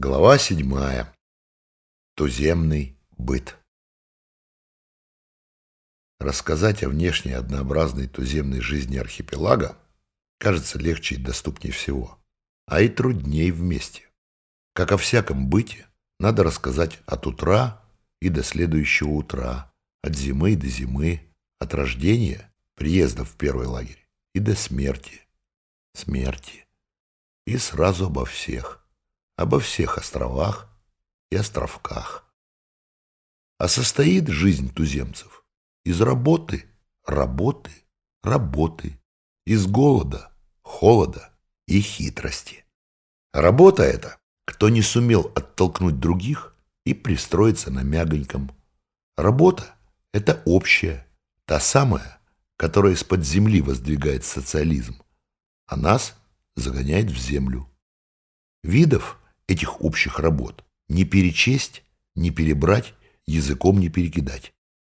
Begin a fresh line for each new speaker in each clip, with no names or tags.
Глава седьмая. Туземный быт. Рассказать о внешней однообразной туземной жизни архипелага кажется легче и доступнее всего, а и трудней вместе. Как о всяком быте, надо рассказать от утра и до следующего утра, от зимы до зимы, от рождения, приезда в первый лагерь и до смерти, смерти, и сразу обо всех обо всех островах и островках. А состоит жизнь туземцев из работы, работы, работы, из голода, холода и хитрости. Работа эта, кто не сумел оттолкнуть других и пристроиться на мягоньком. Работа – это общая, та самая, которая из-под земли воздвигает социализм, а нас загоняет в землю. Видов этих общих работ. Не перечесть, не перебрать, языком не перекидать.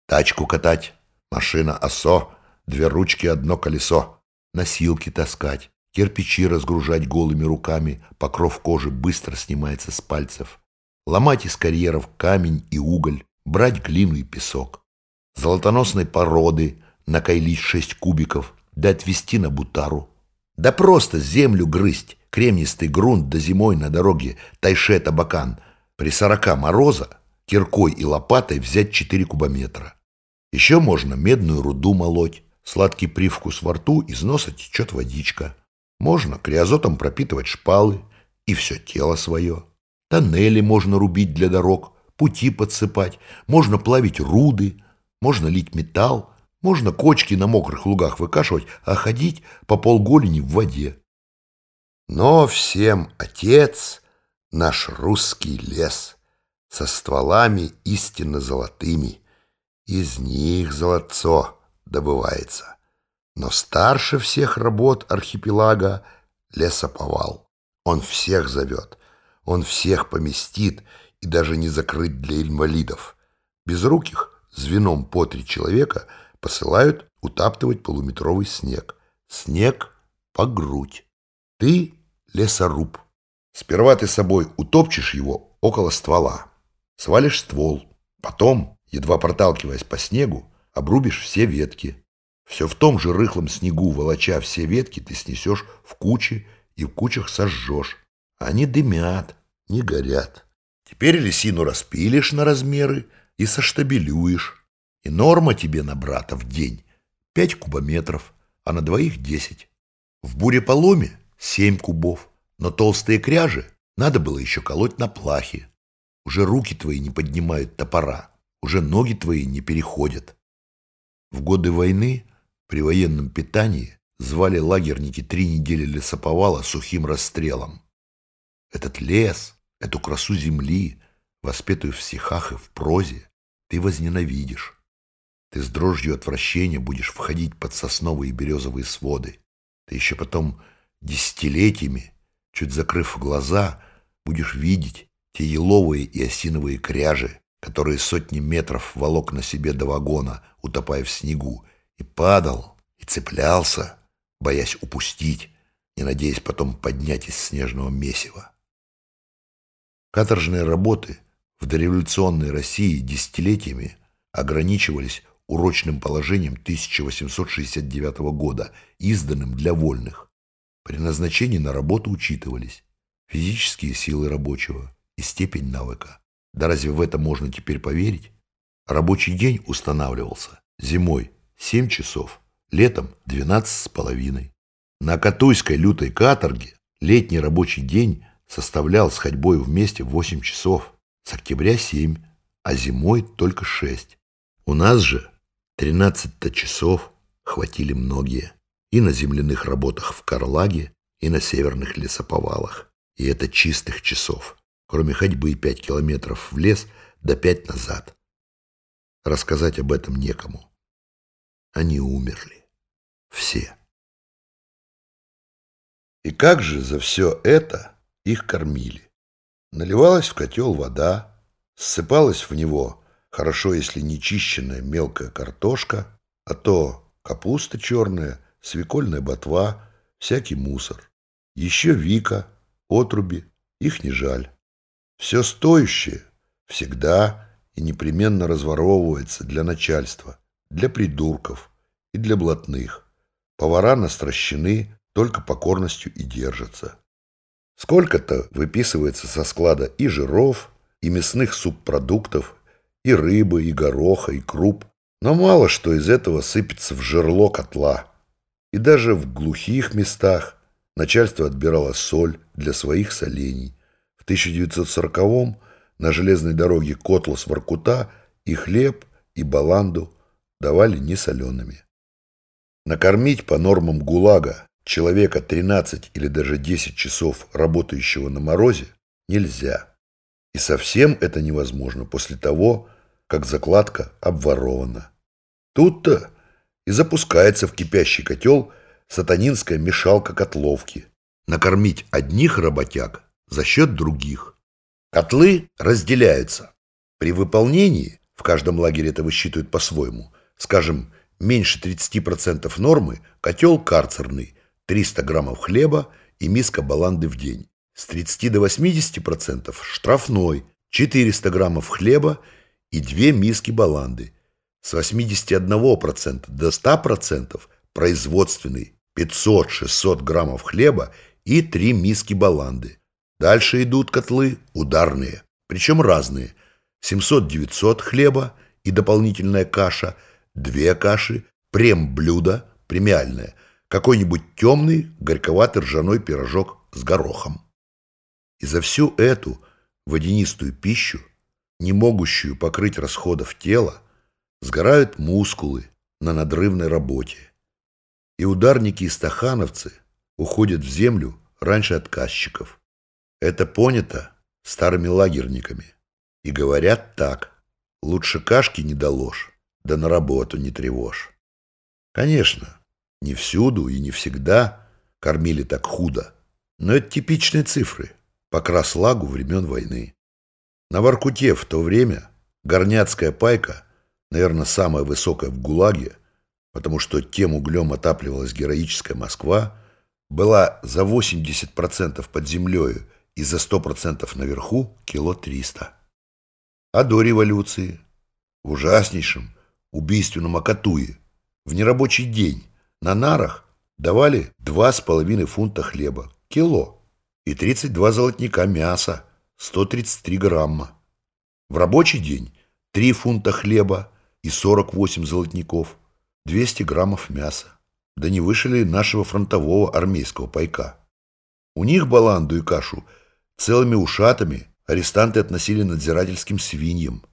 Тачку катать, машина осо, две ручки, одно колесо, носилки таскать, кирпичи разгружать голыми руками, покров кожи быстро снимается с пальцев, ломать из карьеров камень и уголь, брать глину и песок. Золотоносной породы накайлить шесть кубиков, да отвезти на бутару. Да просто землю грызть, кремнистый грунт до зимой на дороге Тайше-Табакан при сорока мороза киркой и лопатой взять 4 кубометра. Еще можно медную руду молоть, сладкий привкус во рту, из носа течет водичка. Можно криозотом пропитывать шпалы и все тело свое. Тоннели можно рубить для дорог, пути подсыпать, можно плавить руды, можно лить металл, можно кочки на мокрых лугах выкашивать, а ходить по полголени в воде. Но всем отец — наш русский лес со стволами истинно золотыми. Из них золотцо добывается. Но старше всех работ архипелага лесоповал. Он всех зовет, он всех поместит и даже не закрыть для инвалидов. Безруких звеном по три человека посылают утаптывать полуметровый снег. Снег по грудь. Ты лесоруб. Сперва ты собой утопчешь его около ствола, свалишь ствол, потом, едва проталкиваясь по снегу, обрубишь все ветки. Все в том же рыхлом снегу, волоча все ветки, ты снесешь в кучи и в кучах сожжешь. Они дымят, не горят. Теперь лисину распилишь на размеры и соштабелюешь. И норма тебе на брата в день пять кубометров, а на двоих десять. В буреполоме семь кубов. Но толстые кряжи надо было еще колоть на плахе. Уже руки твои не поднимают топора, уже ноги твои не переходят. В годы войны при военном питании звали лагерники три недели лесоповала сухим расстрелом. Этот лес, эту красу земли, воспетую в стихах и в прозе, ты возненавидишь. Ты с дрожью отвращения будешь входить под сосновые и березовые своды. Ты еще потом десятилетиями, чуть закрыв глаза, будешь видеть те еловые и осиновые кряжи, которые сотни метров волок на себе до вагона, утопая в снегу, и падал, и цеплялся, боясь упустить, не надеясь потом поднять из снежного месива. Каторжные работы в дореволюционной России десятилетиями ограничивались урочным положением 1869 года, изданным для вольных. При назначении на работу учитывались физические силы рабочего и степень навыка. Да разве в это можно теперь поверить? Рабочий день устанавливался зимой 7 часов, летом 12 с половиной. На Катуйской лютой каторге летний рабочий день составлял с ходьбой вместе 8 часов, с октября 7, а зимой только 6. У нас же 13 часов хватили многие и на земляных работах в Карлаге, и на северных лесоповалах. И это чистых часов, кроме ходьбы пять километров в лес да пять назад. Рассказать об этом некому. Они умерли. Все. И как же за все это их кормили? Наливалась в котел вода, ссыпалась в него хорошо, если не чищенная мелкая картошка, а то капуста черная, свекольная ботва, всякий мусор. Еще Вика, отруби, их не жаль. Все стоящее всегда и непременно разворовывается для начальства, для придурков и для блатных. Повара настращены, только покорностью и держатся. Сколько-то выписывается со склада и жиров, и мясных субпродуктов, и рыбы, и гороха, и круп, но мало что из этого сыпется в жерло котла. И даже в глухих местах начальство отбирало соль для своих солений. В 1940-м на железной дороге Котлас-Воркута и хлеб, и баланду давали несолеными. Накормить по нормам ГУЛАГа человека 13 или даже 10 часов работающего на морозе нельзя. И совсем это невозможно после того, как закладка обворована. Тут-то и запускается в кипящий котел сатанинская мешалка котловки. Накормить одних работяг за счет других. Котлы разделяются. При выполнении, в каждом лагере это высчитывают по-своему, скажем, меньше 30% нормы, котел карцерный, 300 граммов хлеба и миска баланды в день. С 30 до 80% штрафной, 400 граммов хлеба и две миски баланды. С 81% до 100% производственный, 500-600 граммов хлеба и три миски баланды. Дальше идут котлы ударные, причем разные. 700-900 хлеба и дополнительная каша, две каши, прем-блюдо, премиальное, какой-нибудь темный, горьковатый ржаной пирожок с горохом. И за всю эту водянистую пищу, не могущую покрыть расходов тела, сгорают мускулы на надрывной работе. И ударники и стахановцы уходят в землю раньше отказчиков. Это понято старыми лагерниками. И говорят так. Лучше кашки не доложь, да на работу не тревожь. Конечно, не всюду и не всегда кормили так худо. Но это типичные цифры по краслагу времен войны. На Воркуте в то время горняцкая пайка, наверное, самая высокая в ГУЛАГе, потому что тем углем отапливалась героическая Москва, была за 80% под землею и за 100% наверху кило 300. А до революции, в ужаснейшем убийственном Акатуе, в нерабочий день на нарах давали 2,5 фунта хлеба, кило, и 32 золотника мяса, 133 грамма. В рабочий день 3 фунта хлеба и 48 золотников, 200 граммов мяса. Да не вышли нашего фронтового армейского пайка. У них баланду и кашу – Целыми ушатами арестанты относили надзирательским свиньям.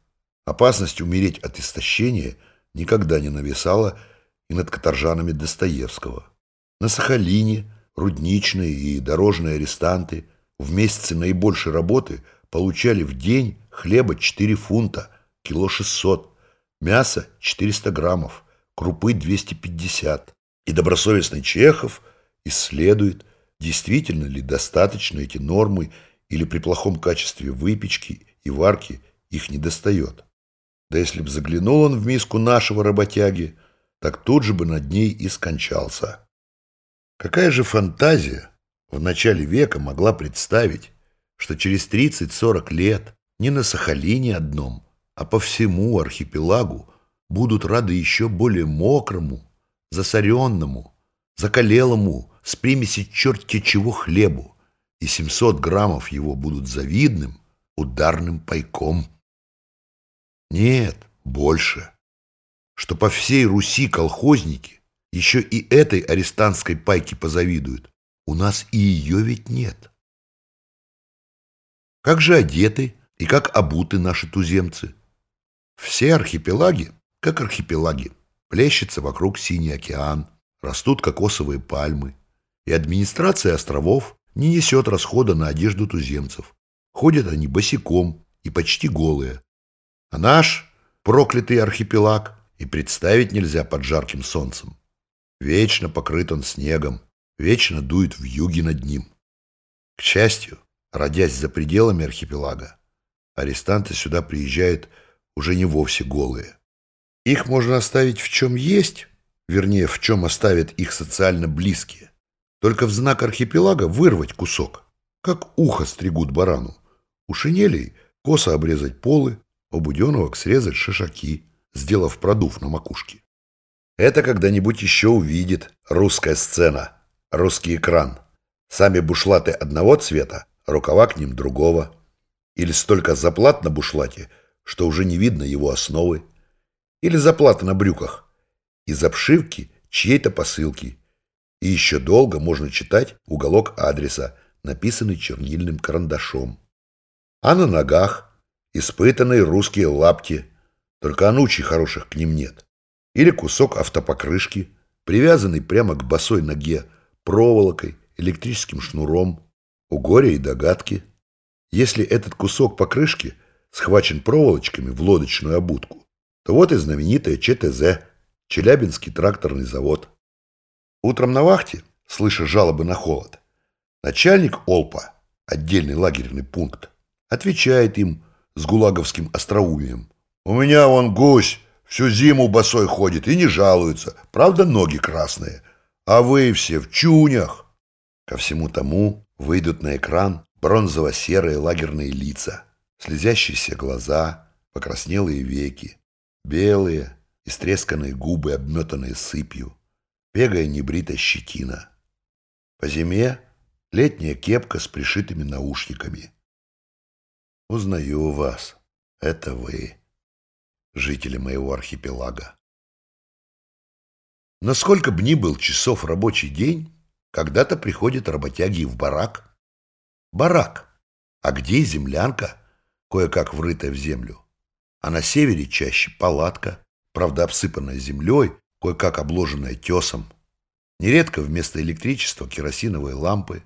Опасность умереть от истощения никогда не нависала и над каторжанами Достоевского. На Сахалине рудничные и дорожные арестанты в месяце наибольшей работы получали в день хлеба 4 фунта, кило 600, мяса 400 граммов, крупы 250. И добросовестный Чехов исследует, действительно ли достаточно эти нормы или при плохом качестве выпечки и варки их не достает. Да если бы заглянул он в миску нашего работяги, так тут же бы над ней и скончался. Какая же фантазия в начале века могла представить, что через 30-40 лет не на Сахалине одном, а по всему архипелагу будут рады еще более мокрому, засоренному, закалелому с примеси черти чего хлебу, и 700 граммов его будут завидным ударным пайком. Нет, больше. Что по всей Руси колхозники еще и этой арестантской пайке позавидуют. У нас и ее ведь нет. Как же одеты и как обуты наши туземцы? Все архипелаги, как архипелаги, плещется вокруг синий океан, растут кокосовые пальмы, и администрация островов не несет расхода на одежду туземцев. Ходят они босиком и почти голые. А наш проклятый архипелаг и представить нельзя под жарким солнцем. Вечно покрыт он снегом, вечно дует в юге над ним. К счастью, родясь за пределами архипелага, арестанты сюда приезжают уже не вовсе голые. Их можно оставить в чем есть, вернее, в чем оставят их социально близкие. Только в знак архипелага вырвать кусок, как ухо стригут барану. У шинелей косо обрезать полы, у буденовок срезать шишаки, сделав продув на макушке. Это когда-нибудь еще увидит русская сцена, русский экран. Сами бушлаты одного цвета, рукава к ним другого. Или столько заплат на бушлате, что уже не видно его основы. Или заплата на брюках. Из обшивки чьей-то посылки. И еще долго можно читать уголок адреса, написанный чернильным карандашом. А на ногах испытанные русские лапти, только анучей хороших к ним нет. Или кусок автопокрышки, привязанный прямо к босой ноге проволокой, электрическим шнуром. У горя и догадки. Если этот кусок покрышки схвачен проволочками в лодочную обутку, то вот и знаменитая ЧТЗ, Челябинский тракторный завод. Утром на вахте, слыша жалобы на холод, начальник Олпа, отдельный лагерный пункт, отвечает им с гулаговским остроумием. «У меня вон гусь всю зиму босой ходит и не жалуется, правда ноги красные, а вы все в чунях». Ко всему тому выйдут на экран бронзово-серые лагерные лица, слезящиеся глаза, покраснелые веки, белые, истресканные губы, обметанные сыпью, бегая небритая щетина. По зиме летняя кепка с пришитыми наушниками. Узнаю вас. Это вы, жители моего архипелага. Насколько б ни был часов рабочий день, когда-то приходят работяги в барак. Барак. А где землянка, кое-как врытая в землю? А на севере чаще палатка, правда обсыпанная землей, кое-как обложенная тесом. Нередко вместо электричества керосиновые лампы,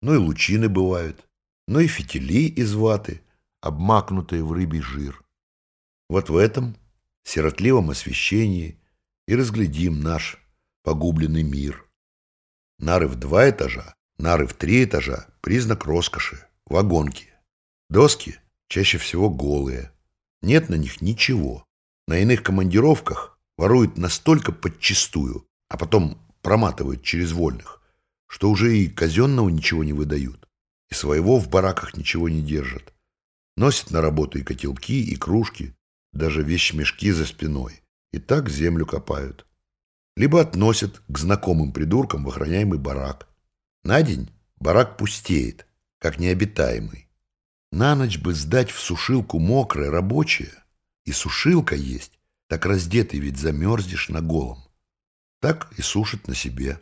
ну и лучины бывают, ну и фитили из ваты, обмакнутые в рыбий жир. Вот в этом сиротливом освещении и разглядим наш погубленный мир. Нары в два этажа, нары в три этажа – признак роскоши, вагонки. Доски чаще всего голые, нет на них ничего. На иных командировках воруют настолько подчистую, а потом проматывают через вольных, что уже и казенного ничего не выдают, и своего в бараках ничего не держат. Носят на работу и котелки, и кружки, даже вещмешки за спиной, и так землю копают либо относят к знакомым придуркам в охраняемый барак. На день барак пустеет, как необитаемый. На ночь бы сдать в сушилку мокрое рабочее, и сушилка есть, так раздетый ведь замерзнешь на голом. Так и сушит на себе.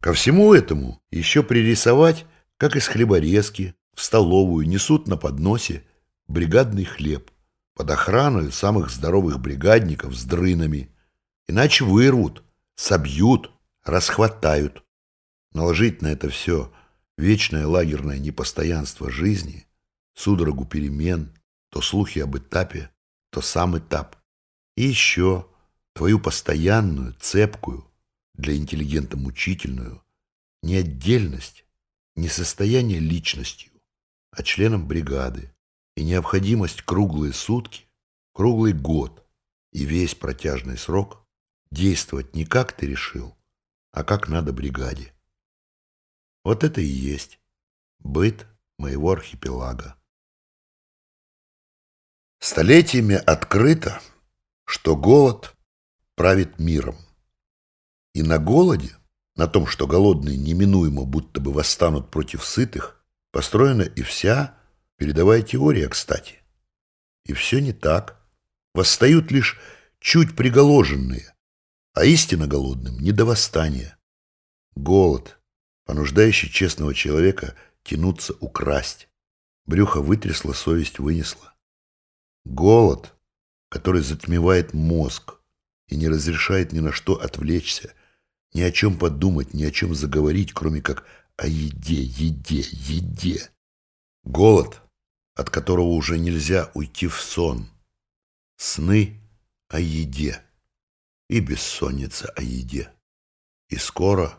Ко всему этому еще пририсовать, как из хлеборезки в столовую несут на подносе бригадный хлеб под охраной самых здоровых бригадников с дрынами, Иначе вырвут, собьют, расхватают. Наложить на это все вечное лагерное непостоянство жизни, судорогу перемен, то слухи об этапе, то сам этап. И еще твою постоянную, цепкую, для интеллигента мучительную, не отдельность, не состояние личностью, а членом бригады, и необходимость круглые сутки, круглый год и весь протяжный срок действовать не как ты решил, а как надо бригаде. Вот это и есть быт моего архипелага. Столетиями открыто, что голод правит миром. И на голоде, на том, что голодные неминуемо будто бы восстанут против сытых, построена и вся передовая теория, кстати. И все не так. Восстают лишь чуть приголоженные, а истинно голодным не до восстания. Голод, понуждающий честного человека тянуться украсть. Брюхо вытрясло, совесть вынесла. Голод, который затмевает мозг и не разрешает ни на что отвлечься, ни о чем подумать, ни о чем заговорить, кроме как о еде, еде, еде. Голод, от которого уже нельзя уйти в сон. Сны о еде и бессонница о еде. И скоро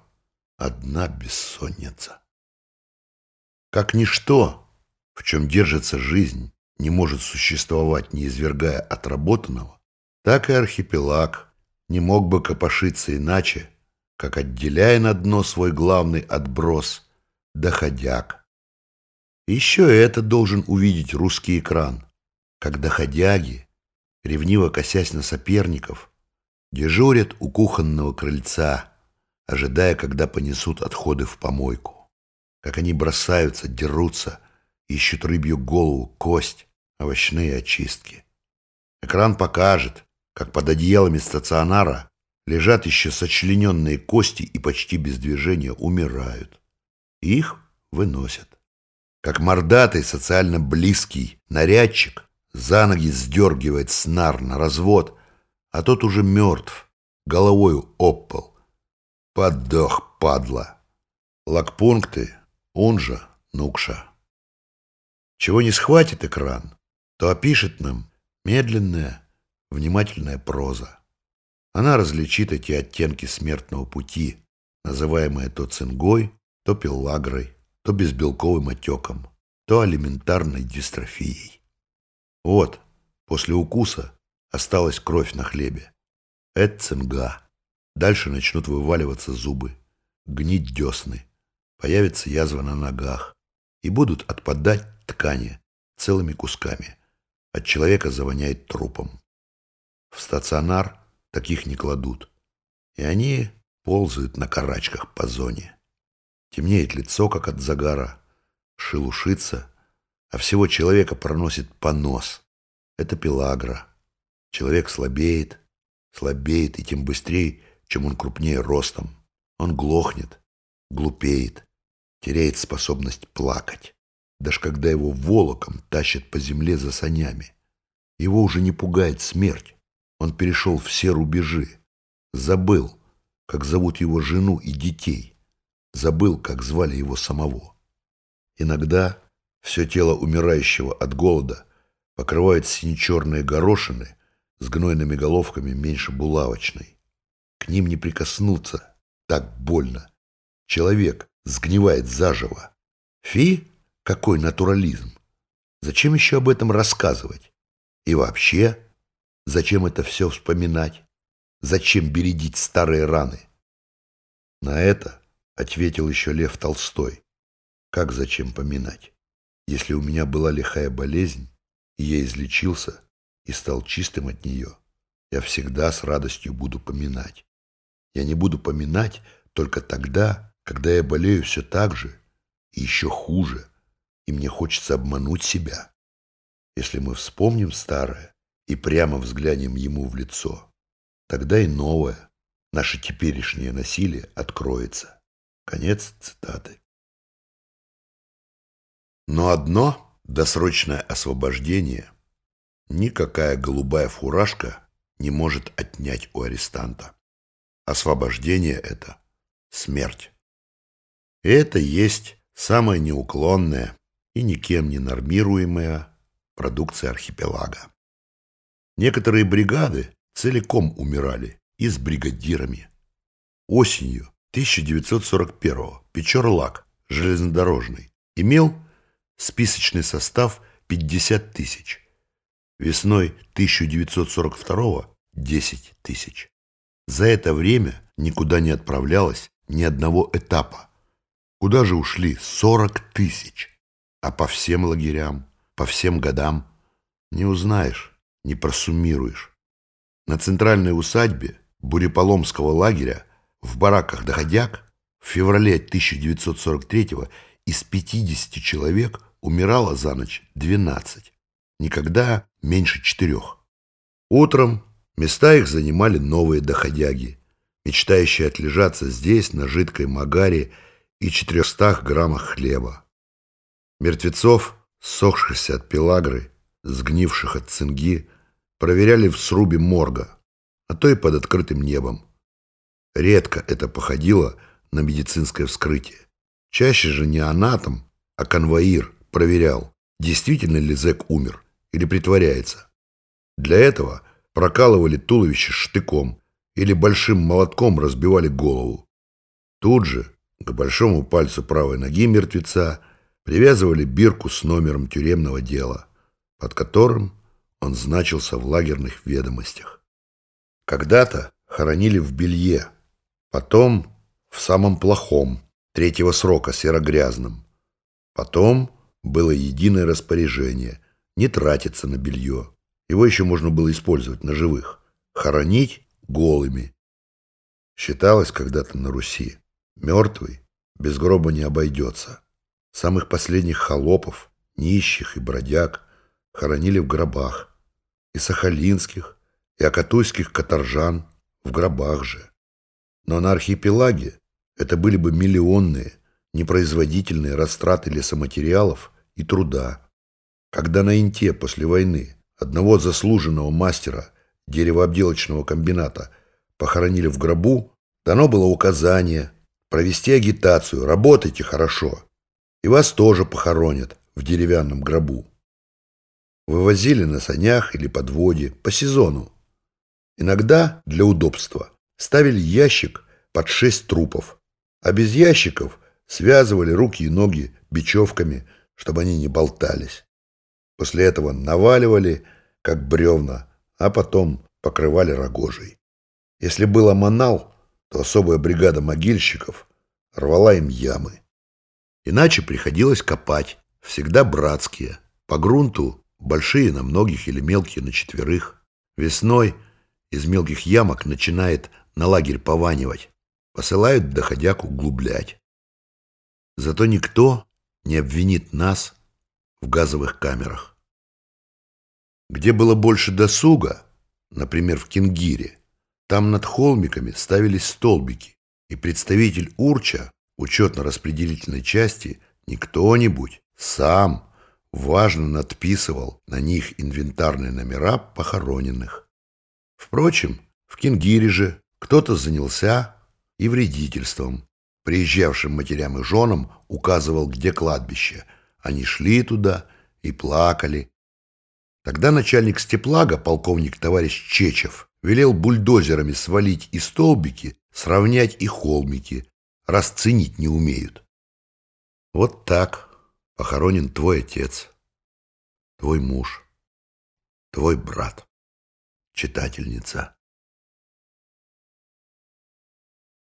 одна бессонница. Как ничто, в чем держится жизнь, не может существовать, не извергая отработанного, так и архипелаг не мог бы копошиться иначе, как отделяя на дно свой главный отброс, доходяк, Еще это должен увидеть русский экран, когда ходяги, ревниво косясь на соперников, дежурят у кухонного крыльца, ожидая, когда понесут отходы в помойку. Как они бросаются, дерутся, ищут рыбью голову, кость, овощные очистки. Экран покажет, как под одеялами стационара лежат еще сочлененные кости и почти без движения умирают. Их выносят. Как мордатый, социально близкий нарядчик за ноги сдергивает снар на развод, а тот уже мертв, головою об пол. Подох, падла. Лагпункты, он же Нукша. Чего не схватит экран, то опишет нам медленная, внимательная проза. Она различит эти оттенки смертного пути, называемые то цингой, то пеллагрой, то безбелковым отеком, то алиментарной дистрофией. Вот, после укуса осталась кровь на хлебе. Это цинга. Дальше начнут вываливаться зубы, гнить десны, появится язва на ногах и будут отпадать ткани целыми кусками. От человека завоняет трупом. В стационар таких не кладут, и они ползают на карачках по зоне. Темнеет лицо, как от загара, шелушится, а всего человека проносит понос. Это пелагра. Человек слабеет, слабеет, и тем быстрее, чем он крупнее ростом. Он глохнет, глупеет, теряет способность плакать. Даже когда его волоком тащат по земле за санями. Его уже не пугает смерть. Он перешел все рубежи. Забыл, как зовут его жену и детей. Забыл, как звали его самого. Иногда все тело умирающего от голода покрывает сине-черные горошины с гнойными головками меньше булавочной. К ним не прикоснуться, так больно. Человек сгнивает заживо. Фи? Какой натурализм! Зачем еще об этом рассказывать? И вообще, зачем это все вспоминать? Зачем бередить старые раны? На это ответил еще Лев Толстой. Как зачем поминать? Если у меня была лихая болезнь, и я излечился и стал чистым от нее, я всегда с радостью буду поминать. Я не буду поминать только тогда, когда я болею все так же и еще хуже, и мне хочется обмануть себя. Если мы вспомним старое и прямо взглянем ему в лицо, тогда и новое, наше теперешнее насилие откроется. Конец цитаты. Но одно досрочное освобождение никакая голубая фуражка не может отнять у арестанта. Освобождение — это смерть. И это есть самая неуклонная и никем не нормируемая продукция архипелага. Некоторые бригады целиком умирали и с бригадирами. Осенью 1941-го Печорлак, железнодорожный, имел списочный состав 50 тысяч. Весной 1942-го 10 тысяч. За это время никуда не отправлялось ни одного этапа. Куда же ушли 40 тысяч? А по всем лагерям, по всем годам не узнаешь, не просуммируешь. На центральной усадьбе Буреполомского лагеря в бараках доходяг в феврале 1943-го из 50 человек умирало за ночь 12, никогда меньше четырех. Утром места их занимали новые доходяги, мечтающие отлежаться здесь на жидкой магаре и 400 граммах хлеба. Мертвецов, сохшихся от пелагры, сгнивших от цинги, проверяли в срубе морга, а то и под открытым небом. Редко это походило на медицинское вскрытие. Чаще же не анатом, а конвоир проверял, действительно ли зэк умер или притворяется. Для этого прокалывали туловище штыком или большим молотком разбивали голову. Тут же к большому пальцу правой ноги мертвеца привязывали бирку с номером тюремного дела, под которым он значился в лагерных ведомостях. Когда-то хоронили в белье, потом в самом плохом, третьего срока серо-грязном, потом было единое распоряжение – не тратиться на белье. Его еще можно было использовать на живых. Хоронить голыми. Считалось когда-то на Руси. Мертвый без гроба не обойдется. Самых последних холопов, нищих и бродяг хоронили в гробах. И сахалинских, и акатуйских каторжан в гробах же. Но на архипелаге это были бы миллионные, непроизводительные растраты лесоматериалов и труда. Когда на Инте после войны одного заслуженного мастера деревообделочного комбината похоронили в гробу, дано было указание провести агитацию «Работайте хорошо», и вас тоже похоронят в деревянном гробу. Вывозили на санях или подводе по сезону. Иногда для удобства ставили ящик под шесть трупов, а без ящиков связывали руки и ноги бечевками, чтобы они не болтались. После этого наваливали, как бревна, а потом покрывали рогожей. Если был аманал, то особая бригада могильщиков рвала им ямы. Иначе приходилось копать, всегда братские, по грунту большие на многих или мелкие на четверых. Весной из мелких ямок начинает на лагерь пованивать, посылают доходяк углублять. Зато никто не обвинит нас в газовых камерах. Где было больше досуга, например, в Кингире, там над холмиками ставились столбики, и представитель Урча учетно-распределительной части не кто-нибудь, сам важно надписывал на них инвентарные номера похороненных. Впрочем, в Кингире же кто-то занялся и вредительством. Приезжавшим матерям и женам указывал, где кладбище. Они шли туда и плакали. Тогда начальник степлага, полковник товарищ Чечев, велел бульдозерами свалить и столбики, сравнять и холмики, расценить не умеют. Вот так похоронен твой отец, твой муж, твой брат, читательница.